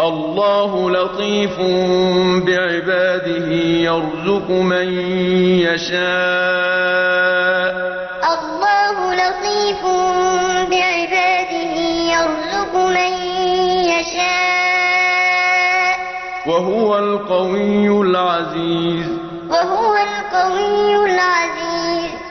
الله لطيف بعباده يرزق من يشاء. الله لطيف بعباده يرزق من يشاء. وهو القوي العزيز. وهو القوي العزيز.